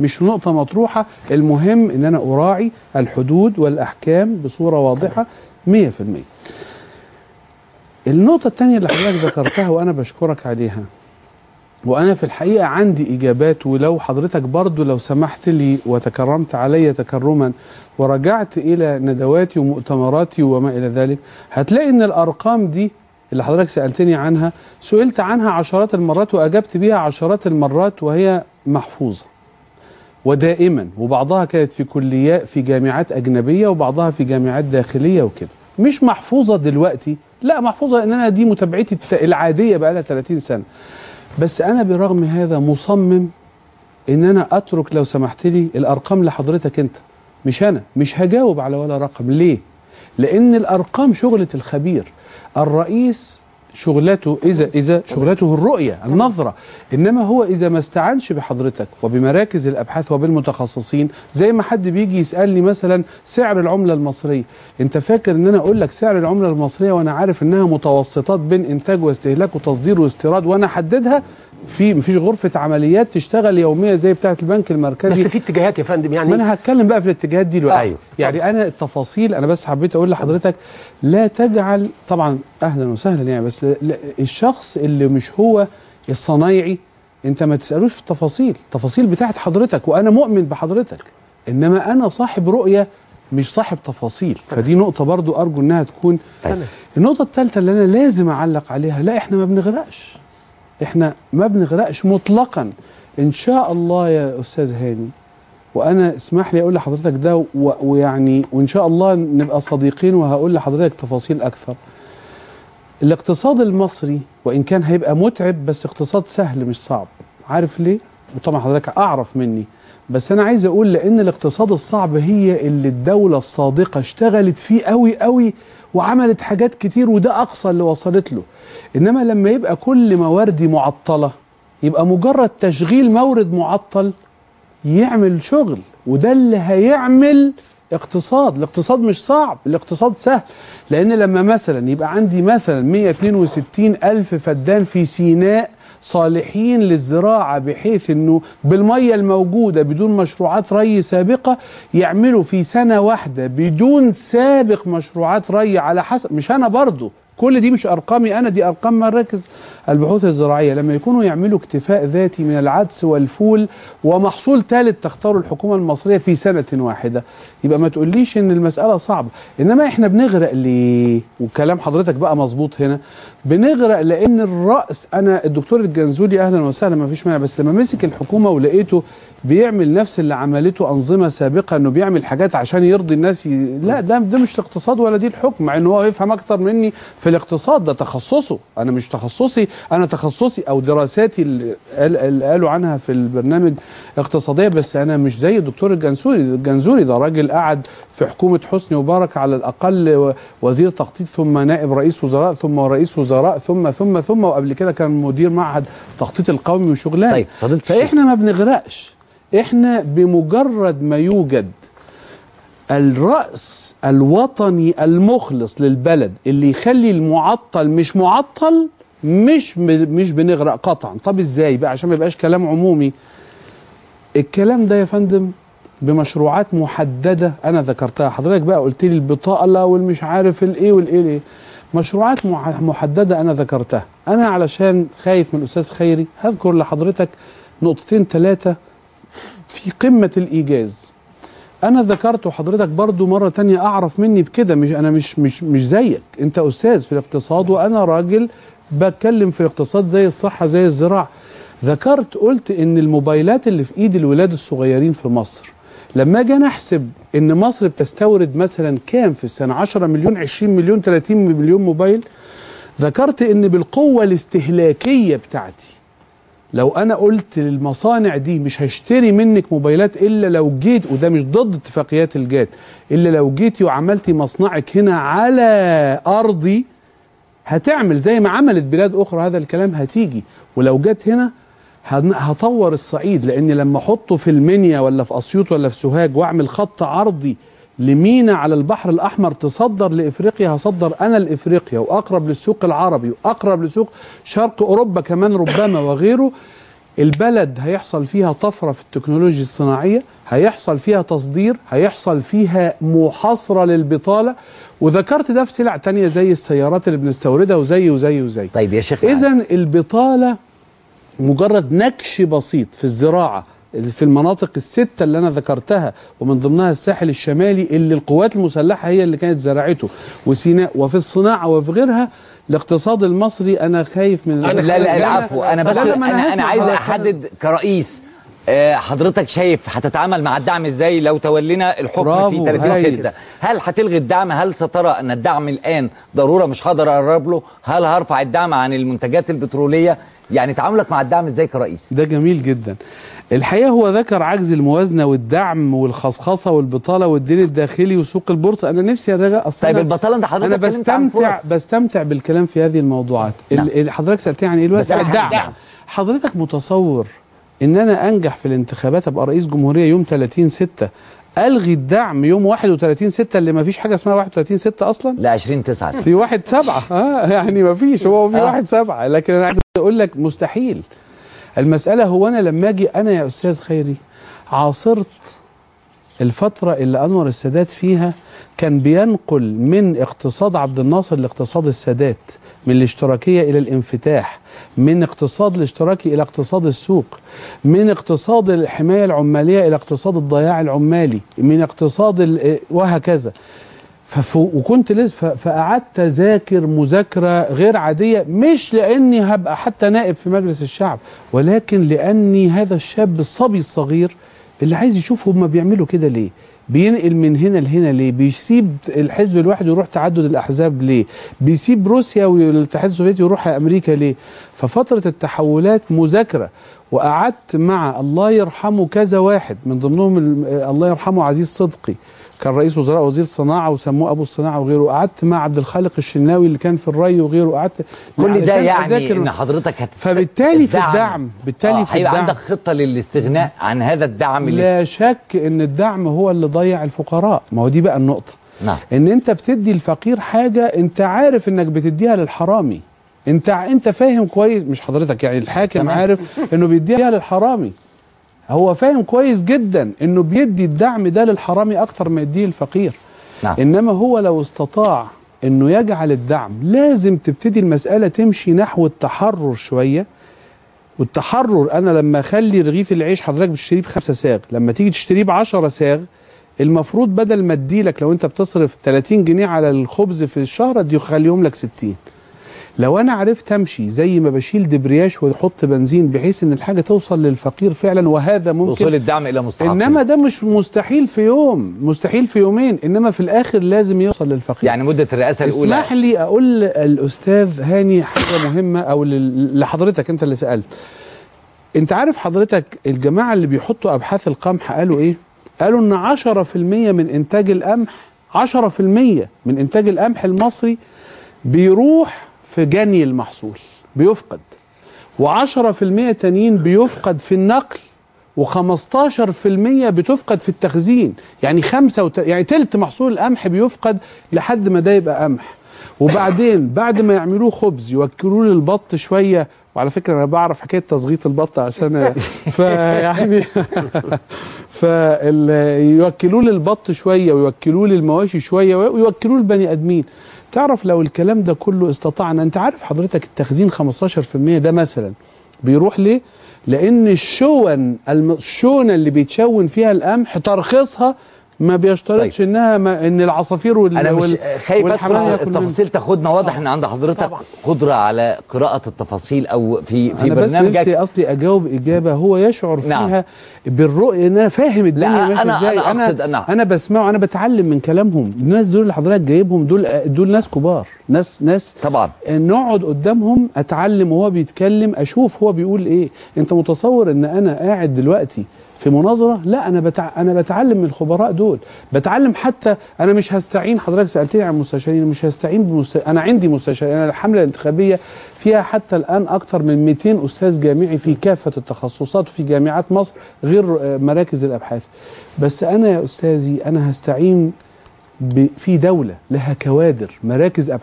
مش نقطة مطروحة المهم إن أنا أراعي الحدود والأحكام بصورة واضحة 100% النقطة الثانية اللي حضرتك ذكرتها وأنا بشكرك عليها وأنا في الحقيقة عندي إجابات ولو حضرتك برضو لو سمحت لي وتكرمت علي تكرما ورجعت إلى ندواتي ومؤتمراتي وما إلى ذلك هتلاقي إن الأرقام دي اللي حضرتك سألتني عنها سئلت عنها عشرات المرات وأجبت بيها عشرات المرات وهي محفوظة. ودائما وبعضها كانت في كليات في جامعات أجنبية وبعضها في جامعات داخلية وكده. مش محفوظة دلوقتي لا محفوظة لأن أنا دي متابعتي العادية بقى لها 30 سنة. بس أنا برغم هذا مصمم إن أنا أترك لو سمحت لي الأرقام لحضرتك أنت. مش أنا مش هجاوب على ولا رقم. ليه؟ لأن الأرقام شغلة الخبير. الرئيس شغلته اذا إذا شغلته الرؤية النظرة. إنما هو إذا ما استعنش بحضرتك وبمراكز الأبحاث وبالمتخصصين زي ما حد بيجي يسألني مثلا سعر العملة المصرية. أنت فاكر إن أنا أقول لك سعر العملة المصرية وأنا عارف إنها متوسطات بين إنتاج واستهلاك وتصدير واستيراد وأنا احددها في مفيش غرفة عمليات تشتغل يومية زي بتاعة البنك المركزي. بس في اتجاهات يا فندم يعني ما أنا هتكلم بقى في الاتجاهات دي دلوقتي. أيوة. يعني أنا التفاصيل أنا بس حبيت أقول لحضرتك لا تجعل طبعا أهلا وسهلا يعني بس الشخص اللي مش هو الصنايعي أنت ما تسألوش في التفاصيل. التفاصيل بتاعت حضرتك وأنا مؤمن بحضرتك. إنما أنا صاحب رؤية مش صاحب تفاصيل. فدي نقطة برضو أرجو إنها تكون. النقطة الثالثة اللي أنا لازم أعلق عليها لا إحنا ما بنغرقش. إحنا ما بنغرقش مطلقا. إن شاء الله يا أستاذ هاني وأنا اسمح لي أقول لحضرتك ده ويعني وإن شاء الله نبقى صديقين وهقول لحضرتك تفاصيل أكثر. الاقتصاد المصري وإن كان هيبقى متعب بس اقتصاد سهل مش صعب. عارف ليه؟ وطبعا حضرتك أعرف مني. بس أنا عايز أقول لأن الاقتصاد الصعب هي اللي الدولة الصادقة اشتغلت فيه قوي قوي وعملت حاجات كتير وده أقصى اللي وصلت له. إنما لما يبقى كل مواردي معطلة يبقى مجرد تشغيل مورد معطل يعمل شغل وده اللي هيعمل اقتصاد. الاقتصاد مش صعب الاقتصاد سهل. لأن لما مثلا يبقى عندي مثلا 162 ألف فدان في سيناء صالحين للزراعة بحيث إنه بالمية الموجودة بدون مشروعات ري سابقة يعملوا في سنة واحدة بدون سابق مشروعات ري على حسب مش أنا برضو كل دي مش أرقامي أنا دي أرقام مراكز. البحوث الزراعية لما يكونوا يعملوا اكتفاء ذاتي من العدس والفول ومحصول ثالث تختاره الحكومة المصرية في سنة واحدة. يبقى ما تقوليش إن المسألة صعبة. إنما إحنا بنغرق ليه؟ وكلام حضرتك بقى مظبوط هنا. بنغرق لأن الرأس أنا الدكتور الجنزولي أهلا وسهلا ما فيش مانع بس لما مسك الحكومة ولقيته بيعمل نفس اللي عملته أنظمة سابقة إنه بيعمل حاجات عشان يرضي الناس ي... لا ده ده مش الاقتصاد ولا دي الحكم مع ان هو يفهم أكتر مني في الاقتصاد ده تخصصه. أنا مش تخصصي أنا تخصصي أو دراساتي اللي قال- اللي قالوا عنها في البرنامج اقتصاديه بس أنا مش زي الدكتور الجنزوري الجنزوري ده راجل قعد في حكومة حسني مبارك على الأقل وزير تخطيط ثم نائب رئيس وزراء ثم رئيس وزراء ثم ثم ثم وقبل كده كان مدير معهد تخطيط القومي وشغلانة. طيب، الشيخ. فإحنا ما بنغرقش. إحنا بمجرد ما يوجد الرأس الوطني المخلص للبلد اللي يخلي المعطل مش معطل مش مش بنغرق قطعا. طب إزاي بقى؟ عشان ما يبقاش كلام عمومي. الكلام ده يا فندم بمشروعات محددة أنا ذكرتها. حضرتك بقى قلت لي البطاقه والمش عارف الإيه والإيه الايه مشروعات محددة أنا ذكرتها. أنا علشان خايف من الاستاذ خيري هذكر لحضرتك نقطتين ثلاثة في قمة الإيجاز. أنا ذكرت وحضرتك برضو مرة تانية أعرف مني بكده مش أنا مش مش مش زيك. أنت أستاذ في الاقتصاد وأنا راجل بتكلم في الاقتصاد زي الصحة زي الزراعة. ذكرت قلت إن الموبايلات اللي في إيد الولاد الصغيرين في مصر لما أجي أنا أحسب إن مصر بتستورد مثلا كام في السنة؟ 10 مليون 20 مليون 30 مليون موبايل. ذكرت إن بالقوة الاستهلاكية بتاعتي لو أنا قلت للمصانع دي مش هشتري منك موبايلات إلا لو جيت وده مش ضد اتفاقيات الجات إلا لو جيتي وعملتي مصنعك هنا على أرضي هتعمل زي ما عملت بلاد أخرى هذا الكلام هتيجي. ولو جت هنا هن- هطور الصعيد لأن لما أحطه في المنيا ولا في أسيوط ولا في سوهاج وأعمل خط عرضي لمينا على البحر الأحمر تصدر لإفريقيا هصدر أنا لإفريقيا وأقرب للسوق العربي وأقرب لسوق شرق أوروبا كمان ربما وغيره. البلد هيحصل فيها طفرة في التكنولوجيا الصناعية هيحصل فيها تصدير هيحصل فيها محاصرة للبطالة. وذكرت ده في سلع تانية زي السيارات اللي بنستوردها وزي وزي وزي. طيب يا شيخ اذا البطالة مجرد نكش بسيط في الزراعة في المناطق الستة اللي أنا ذكرتها ومن ضمنها الساحل الشمالي اللي القوات المسلحة هي اللي كانت زرعته وسيناء وفي الصناعة وفي غيرها الاقتصاد المصري أنا خايف من لا لا, لا العفو أنا بس أنا أنا هسمع عايز. أحدد كرئيس آه، حضرتك شايف هتتعامل مع الدعم إزاي لو تولينا الحكم في برافو، 30 هايل. 6 هل هتلغي الدعم؟ هل سترى أن الدعم الآن ضرورة مش هقدر أقرب له؟ هل هرفع الدعم عن المنتجات البترولية؟ يعني تعاملك مع الدعم إزاي كرئيس؟ ده جميل جدا. الحقيقة هو ذكر عجز الموازنة والدعم والخصخصة والبطالة والدين الداخلي وسوق البورصة. أنا نفسي ارجع أصلا طيب البطالة أنت أنا حضرتك عن بستمتع. بستمتع بالكلام في هذه الموضوعات. نعم. حضرتك سألتني عن إيه الوقت الدعم. الدعم. حضرتك متصور إن أنا أنجح في الانتخابات أبقى رئيس جمهورية يوم 30 6 ألغي الدعم يوم 31 6 اللي ما فيش حاجة اسمها 31 6 أصلا؟ لا 20 9 في واحد سبعة. آه يعني ما فيش هو في آه. واحد سبعة. لكن أنا عايز أقول لك مستحيل. المسألة هو أنا لما أجي أنا يا أستاذ خيري عاصرت الفترة اللي أنور السادات فيها كان بينقل من اقتصاد عبد الناصر لاقتصاد السادات من الاشتراكية إلى الانفتاح من اقتصاد الاشتراكي إلى اقتصاد السوق من اقتصاد الحماية العمالية إلى اقتصاد الضياع العمالي من اقتصاد وهكذا. وكنت لسه. فقعدت أذاكر مذاكرة غير عادية مش لأني هبقى حتى نائب في مجلس الشعب ولكن لأني هذا الشاب الصبي الصغير اللي عايز يشوف هما بيعملوا كده ليه. بينقل من هنا لهنا ليه؟ بيسيب الحزب الواحد ويروح تعدد الأحزاب ليه؟ بيسيب روسيا والاتحاد السوفيتي ويروح أمريكا ليه؟ ففترة التحولات مذاكرة وقعدت مع الله يرحمه كذا واحد من ضمنهم ال- الله يرحمه عزيز صدقي. كان رئيس وزراء وزير صناعة وسموه أبو الصناعة وغيره. قعدت مع عبد الخالق الشناوي اللي كان في الري وغيره. قعدت كل ده علشان يعني إن حضرتك هت فبالتالي في الدعم. بالتالي آه في الدعم. عندك خطة للاستغناء عن هذا الدعم اللي لا شك إن الدعم هو اللي ضيع الفقراء. ما هو دي بقى النقطة. نعم. إن أنت بتدي الفقير حاجة أنت عارف إنك بتديها للحرامي. أنت أنت فاهم كويس مش حضرتك يعني الحاكم. عارف إنه بيديها للحرامي. هو فاهم كويس جدا إنه بيدي الدعم ده للحرامي أكتر ما يديه الفقير نعم. إنما هو لو استطاع إنه يجعل الدعم لازم تبتدي المسألة تمشي نحو التحرر شوية. والتحرر أنا لما أخلي رغيف العيش حضرتك بتشتريه بخمسة ساغ لما تيجي تشتريه ب 10 ساغ المفروض بدل ما أديلك لو أنت بتصرف 30 جنيه على الخبز في الشهر دي يخليهم لك 60 لو أنا عرفت أمشي زي ما بشيل دبرياش وأحط بنزين بحيث إن الحاجة توصل للفقير فعلا وهذا ممكن وصول الدعم إلى مستحق. إنما ده مش مستحيل في يوم مستحيل في يومين إنما في الآخر لازم يوصل للفقير. يعني مدة الرئاسة الأولى. اسمح لي أقول الاستاذ هاني حاجة مهمة أو لحضرتك أنت اللي سألت. أنت عارف حضرتك الجماعة اللي بيحطوا أبحاث القمح قالوا إيه؟ قالوا إن 10% من إنتاج القمح 10% من إنتاج القمح المصري بيروح في جني المحصول بيفقد. و10% تانيين بيفقد في النقل و15% بتفقد في التخزين. يعني خمسة وت... يعني تلت محصول القمح بيفقد لحد ما ده يبقى قمح. وبعدين بعد ما يعملوه خبز يوكلوه للبط شوية. وعلى فكرة أنا بعرف حكاية تصغيط البط عشان فيعني فيوكلوه للبط شوية ويوكلوه للمواشي شوية ويوكلوه للبني آدمين. تعرف لو الكلام ده كله استطعنا انت عارف حضرتك التخزين 15% ده مثلا بيروح ليه؟ لأن الشون الشونة اللي بيتشون فيها القمح ترخيصها ما بيشترطش طيب. إنها ما إن العصافير وال أنا مش خايف ادخل. التفاصيل تاخدنا واضح إن عند حضرتك طبعا. قدرة على قراءة التفاصيل أو في في أنا بس نفسي برنامجك قصدي أجاوب إجابة هو يشعر نعم. فيها بالرؤية إن أنا فاهم الدنيا ماشية أنا- إزاي أنا أقصد أنا- أنا بسمعه أنا بتعلم من كلامهم الناس دول اللي حضرتك جايبهم دول دول ناس كبار ناس ناس طبعا نقعد قدامهم أتعلم وهو بيتكلم أشوف هو بيقول إيه أنت متصور إن أنا قاعد دلوقتي في مناظرة لا أنا بتع... أنا بتعلم من الخبراء دول. بتعلم حتى أنا مش هستعين حضرتك سألتني عن المستشارين مش هستعين بمست... أنا عندي مستشارين. أنا الحملة الانتخابية فيها حتى الآن أكثر من 200 أستاذ جامعي في كافة التخصصات في جامعات مصر غير آه، مراكز الأبحاث. بس أنا يا أستاذي أنا هستعين ب... في دولة لها كوادر مراكز أبحاث.